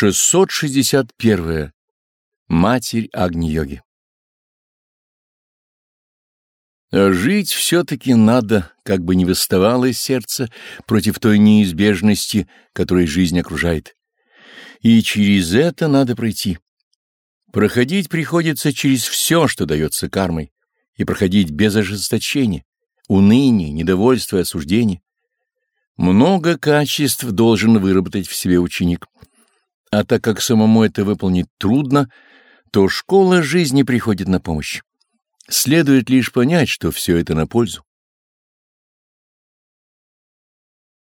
661. Матерь Агни-йоги А жить все-таки надо, как бы не восставало сердце против той неизбежности, которой жизнь окружает. И через это надо пройти. Проходить приходится через все, что дается кармой, и проходить без ожесточения, уныния, недовольства и осуждения. Много качеств должен выработать в себе ученик. А так как самому это выполнить трудно, то школа жизни приходит на помощь. Следует лишь понять, что все это на пользу.